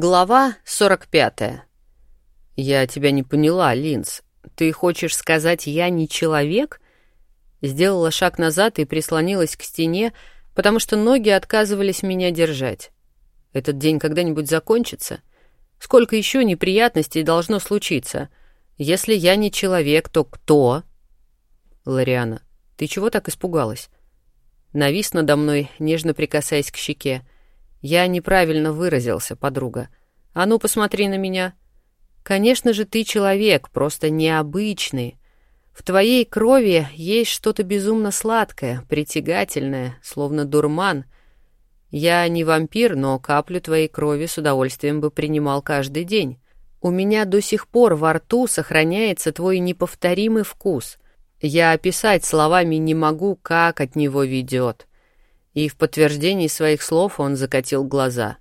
Глава 45. «Я тебя не поняла, Линз. Ты хочешь сказать, я не человек?» Сделала шаг назад и прислонилась к стене, потому что ноги отказывались меня держать. Этот день когда-нибудь закончится? Сколько еще неприятностей должно случиться? Если я не человек, то кто? Лариана, ты чего так испугалась? Навис надо мной, нежно прикасаясь к щеке. Неправильно выразился, подруга. А ну, посмотри на меня. Конечно же, ты человек, просто необычный. В твоей крови есть что-то безумно сладкое, притягательное, словно дурман. Я не вампир, но каплю твоей крови с удовольствием бы принимал каждый день. У меня до сих пор во рту сохраняется твой неповторимый вкус. Я описать словами не могу, как от него ведет и в подтверждении своих слов он закатил глаза.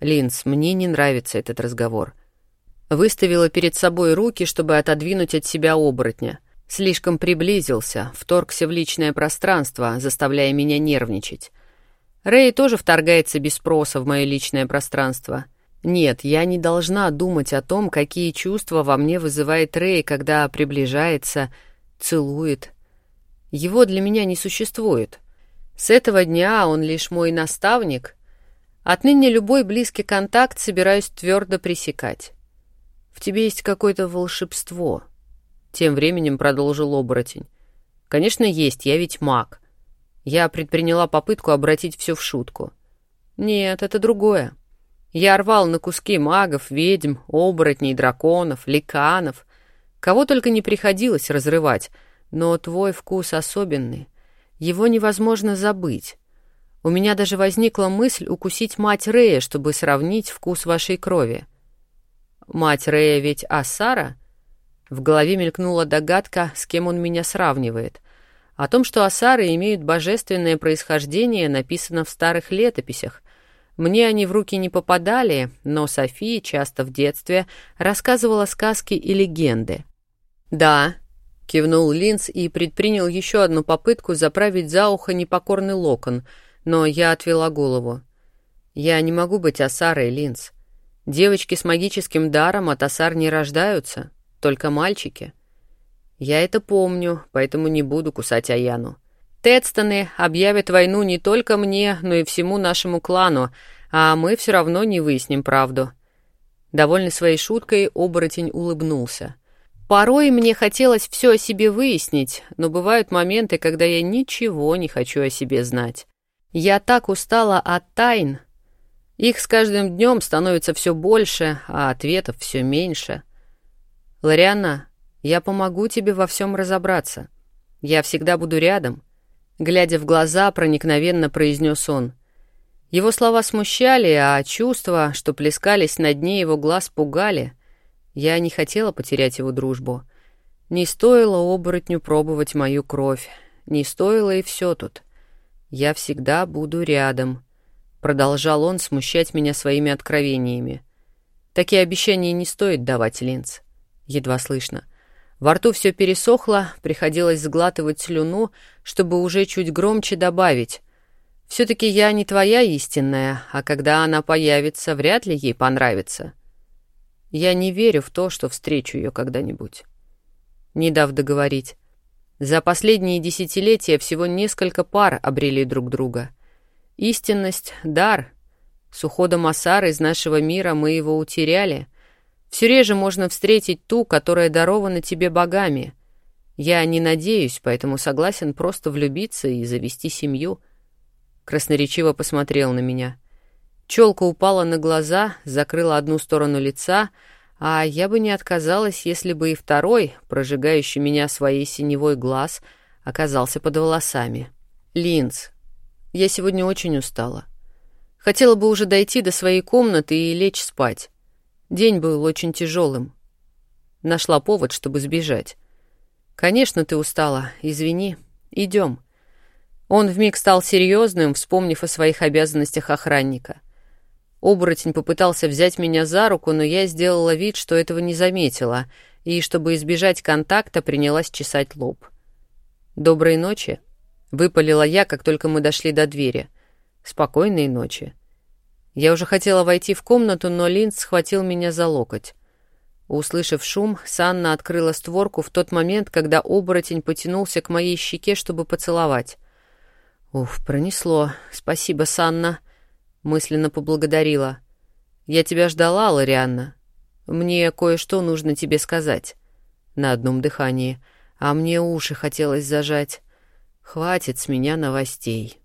«Линз, мне не нравится этот разговор». Выставила перед собой руки, чтобы отодвинуть от себя оборотня. Слишком приблизился, вторгся в личное пространство, заставляя меня нервничать. Рэй тоже вторгается без спроса в мое личное пространство. Нет, я не должна думать о том, какие чувства во мне вызывает Рэй, когда приближается, целует. Его для меня не существует. С этого дня он лишь мой наставник. Отныне любой близкий контакт собираюсь твердо пресекать. В тебе есть какое-то волшебство. Тем временем продолжил оборотень. Конечно, есть, я ведь маг. Я предприняла попытку обратить все в шутку. Нет, это другое. Я рвал на куски магов, ведьм, оборотней, драконов, ликанов. Кого только не приходилось разрывать, но твой вкус особенный. Его невозможно забыть. У меня даже возникла мысль укусить мать Рея, чтобы сравнить вкус вашей крови. Мать Рея ведь Асара? В голове мелькнула догадка, с кем он меня сравнивает. О том, что Асары имеют божественное происхождение, написано в старых летописях. Мне они в руки не попадали, но София часто в детстве рассказывала сказки и легенды. Да, — кивнул Линз и предпринял еще одну попытку заправить за ухо непокорный локон, но я отвела голову. «Я не могу быть Асарой, Линз. Девочки с магическим даром от Асар не рождаются, только мальчики. Я это помню, поэтому не буду кусать Аяну. Тедстоны объявят войну не только мне, но и всему нашему клану, а мы все равно не выясним правду». Довольный своей шуткой, оборотень улыбнулся — Порой мне хотелось все о себе выяснить, но бывают моменты, когда я ничего не хочу о себе знать. Я так устала от тайн. Их с каждым днем становится все больше, а ответов все меньше. Лариана, я помогу тебе во всем разобраться. Я всегда буду рядом. Глядя в глаза, проникновенно произнес он. Его слова смущали, а чувства, что плескались на дне его глаз, пугали — я не хотела потерять его дружбу. Не стоило оборотню пробовать мою кровь. Не стоило и все тут. Я всегда буду рядом. Продолжал он смущать меня своими откровениями. Такие обещания не стоит давать, Линц. Едва слышно. Во рту все пересохло, приходилось сглатывать слюну, чтобы уже чуть громче добавить. Все-таки я не твоя истинная, а когда она появится, вряд ли ей понравится. Я не верю в то, что встречу ее когда-нибудь. Не дав договорить. За последние десятилетия всего несколько пар обрели друг друга. Истинность — дар. С уходом Асары из нашего мира мы его утеряли. Все реже можно встретить ту, которая дарована тебе богами. Я не надеюсь, поэтому согласен просто влюбиться и завести семью. Красноречиво посмотрел на меня — Челка упала на глаза, закрыла одну сторону лица, а я бы не отказалась, если бы и второй, прожигающий меня своей синевой глаз, оказался под волосами. Линз, я сегодня очень устала. Хотела бы уже дойти до своей комнаты и лечь спать. День был очень тяжелым. Нашла повод, чтобы сбежать. Конечно, ты устала, извини. Идем. Он вмиг стал серьезным, вспомнив о своих обязанностях охранника. Оборотень попытался взять меня за руку, но я сделала вид, что этого не заметила, и, чтобы избежать контакта, принялась чесать лоб. «Доброй ночи», — выпалила я, как только мы дошли до двери. «Спокойной ночи». Я уже хотела войти в комнату, но Линд схватил меня за локоть. Услышав шум, Санна открыла створку в тот момент, когда оборотень потянулся к моей щеке, чтобы поцеловать. «Уф, пронесло. Спасибо, Санна», — мысленно поблагодарила. «Я тебя ждала, Лорианна. Мне кое-что нужно тебе сказать». На одном дыхании. А мне уши хотелось зажать. «Хватит с меня новостей».